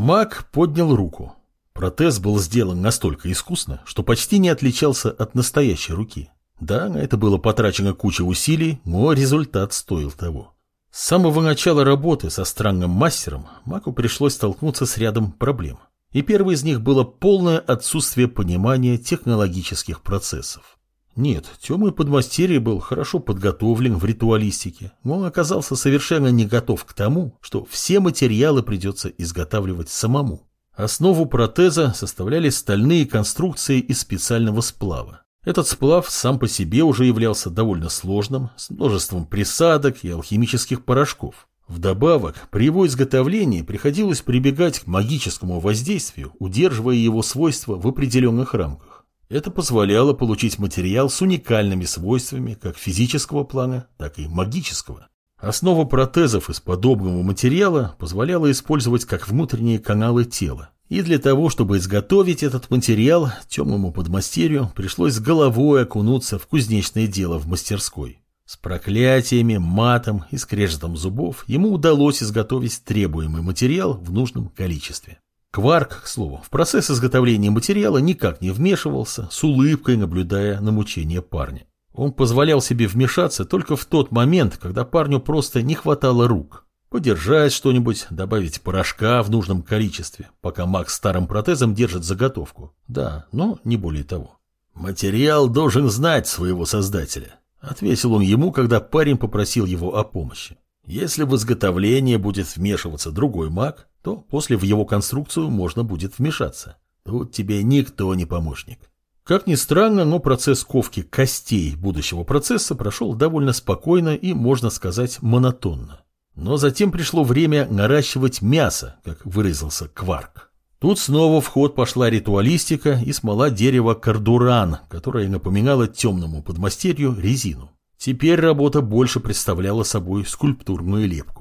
Маг поднял руку. Протез был сделан настолько искусно, что почти не отличался от настоящей руки. Да, на это было потрачено куча усилий, но результат стоил того. С самого начала работы со странным мастером Маку пришлось столкнуться с рядом проблем. И первой из них было полное отсутствие понимания технологических процессов. Нет, темный подмастерье был хорошо подготовлен в ритуалистике, но он оказался совершенно не готов к тому, что все материалы придется изготавливать самому. Основу протеза составляли стальные конструкции из специального сплава. Этот сплав сам по себе уже являлся довольно сложным, с множеством присадок и алхимических порошков. Вдобавок, при его изготовлении приходилось прибегать к магическому воздействию, удерживая его свойства в определенных рамках. Это позволяло получить материал с уникальными свойствами как физического плана, так и магического. Основа протезов из подобного материала позволяла использовать как внутренние каналы тела. И для того, чтобы изготовить этот материал, темному подмастерью пришлось с головой окунуться в кузнечное дело в мастерской. С проклятиями, матом и скрежетом зубов ему удалось изготовить требуемый материал в нужном количестве. Кварк, к слову, в процесс изготовления материала никак не вмешивался, с улыбкой наблюдая на мучение парня. Он позволял себе вмешаться только в тот момент, когда парню просто не хватало рук. Подержать что-нибудь, добавить порошка в нужном количестве, пока маг старым протезом держит заготовку. Да, но не более того. Материал должен знать своего создателя. Ответил он ему, когда парень попросил его о помощи. Если в изготовление будет вмешиваться другой маг, то после в его конструкцию можно будет вмешаться. Тут тебе никто не помощник. Как ни странно, но процесс ковки костей будущего процесса прошел довольно спокойно и, можно сказать, монотонно. Но затем пришло время наращивать мясо, как выразился Кварк. Тут снова в ход пошла ритуалистика и смола дерева кардуран, которая напоминала темному подмастерью резину. Теперь работа больше представляла собой скульптурную лепку.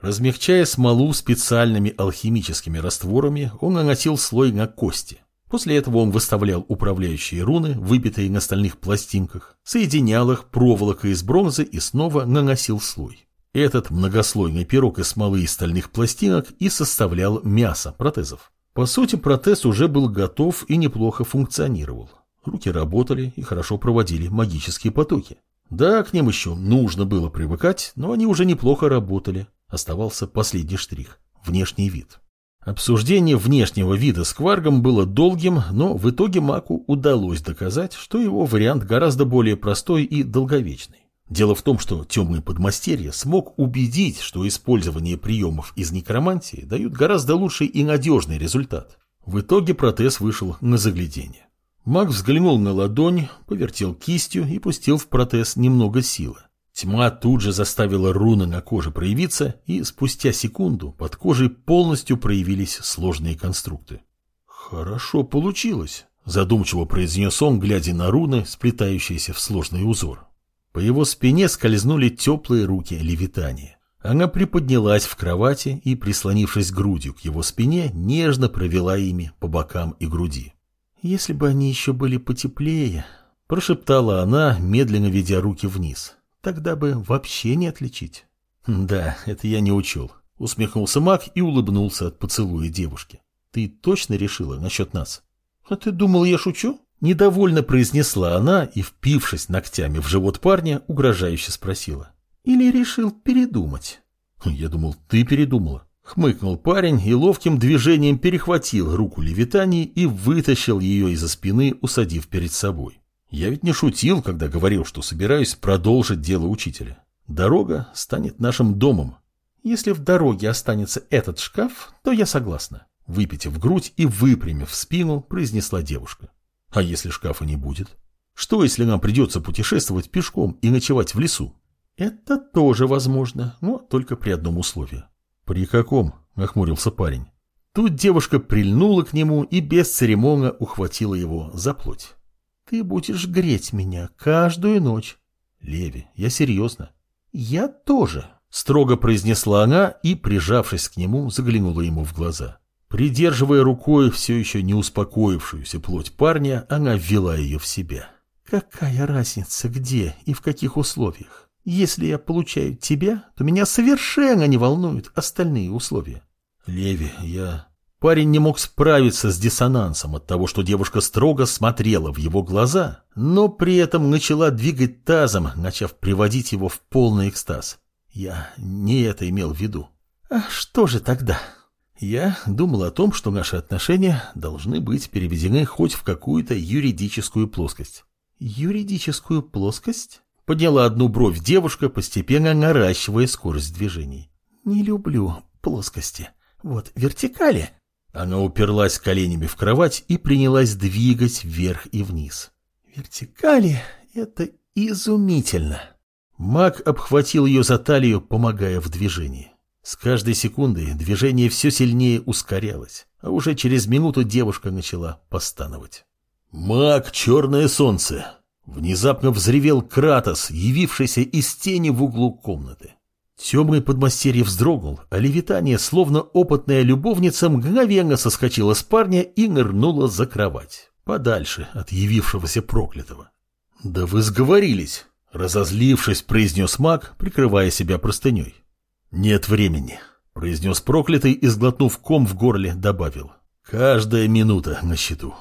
Размягчая смолу специальными алхимическими растворами, он наносил слой на кости. После этого он выставлял управляющие руны, выбитые на стальных пластинках, соединял их проволокой из бронзы и снова наносил слой. Этот многослойный пирог из смолы и стальных пластинок и составлял мясо протезов. По сути, протез уже был готов и неплохо функционировал. Руки работали и хорошо проводили магические потоки. Да, к ним еще нужно было привыкать, но они уже неплохо работали. Оставался последний штрих – внешний вид. Обсуждение внешнего вида с Кваргом было долгим, но в итоге Маку удалось доказать, что его вариант гораздо более простой и долговечный. Дело в том, что темный подмастерье смог убедить, что использование приемов из некромантии дают гораздо лучший и надежный результат. В итоге протез вышел на заглядение. Маг взглянул на ладонь, повертел кистью и пустил в протез немного силы. Тьма тут же заставила руны на коже проявиться, и спустя секунду под кожей полностью проявились сложные конструкты. «Хорошо получилось», – задумчиво произнес он, глядя на руны, сплетающиеся в сложный узор. По его спине скользнули теплые руки Левитания. Она приподнялась в кровати и, прислонившись грудью к его спине, нежно провела ими по бокам и груди. «Если бы они еще были потеплее», – прошептала она, медленно ведя руки вниз, – «тогда бы вообще не отличить». «Да, это я не учел», – усмехнулся маг и улыбнулся от поцелуя девушки. «Ты точно решила насчет нас?» «А ты думал, я шучу?» Недовольно произнесла она и, впившись ногтями в живот парня, угрожающе спросила. «Или решил передумать?» «Я думал, ты передумала». Хмыкнул парень и ловким движением перехватил руку Левитании и вытащил ее из-за спины, усадив перед собой. Я ведь не шутил, когда говорил, что собираюсь продолжить дело учителя. Дорога станет нашим домом. Если в дороге останется этот шкаф, то я согласна. Выпитив грудь и выпрямив спину, произнесла девушка. А если шкафа не будет? Что, если нам придется путешествовать пешком и ночевать в лесу? Это тоже возможно, но только при одном условии. При каком? Нахмурился парень. Тут девушка прильнула к нему и без церемона ухватила его за плоть. Ты будешь греть меня каждую ночь. Леви, я серьезно. Я тоже, строго произнесла она и, прижавшись к нему, заглянула ему в глаза. Придерживая рукой все еще не успокоившуюся плоть парня, она ввела ее в себя. «Какая разница, где и в каких условиях? Если я получаю тебя, то меня совершенно не волнуют остальные условия». «Леви, я...» Парень не мог справиться с диссонансом от того, что девушка строго смотрела в его глаза, но при этом начала двигать тазом, начав приводить его в полный экстаз. Я не это имел в виду. А что же тогда? Я думал о том, что наши отношения должны быть переведены хоть в какую-то юридическую плоскость. Юридическую плоскость? Подняла одну бровь девушка, постепенно наращивая скорость движений. Не люблю плоскости. Вот вертикали. Она уперлась коленями в кровать и принялась двигать вверх и вниз. Вертикали — это изумительно. Маг обхватил ее за талию, помогая в движении. С каждой секундой движение все сильнее ускорялось, а уже через минуту девушка начала постановать. «Маг, черное солнце!» Внезапно взревел Кратос, явившийся из тени в углу комнаты. Темный подмастерье вздрогнул, а левитание, словно опытная любовница, мгновенно соскочила с парня и нырнула за кровать, подальше от явившегося проклятого. «Да вы сговорились!» — разозлившись, произнес маг, прикрывая себя простыней. «Нет времени», — произнес проклятый и, сглотнув ком в горле, добавил. «Каждая минута на счету».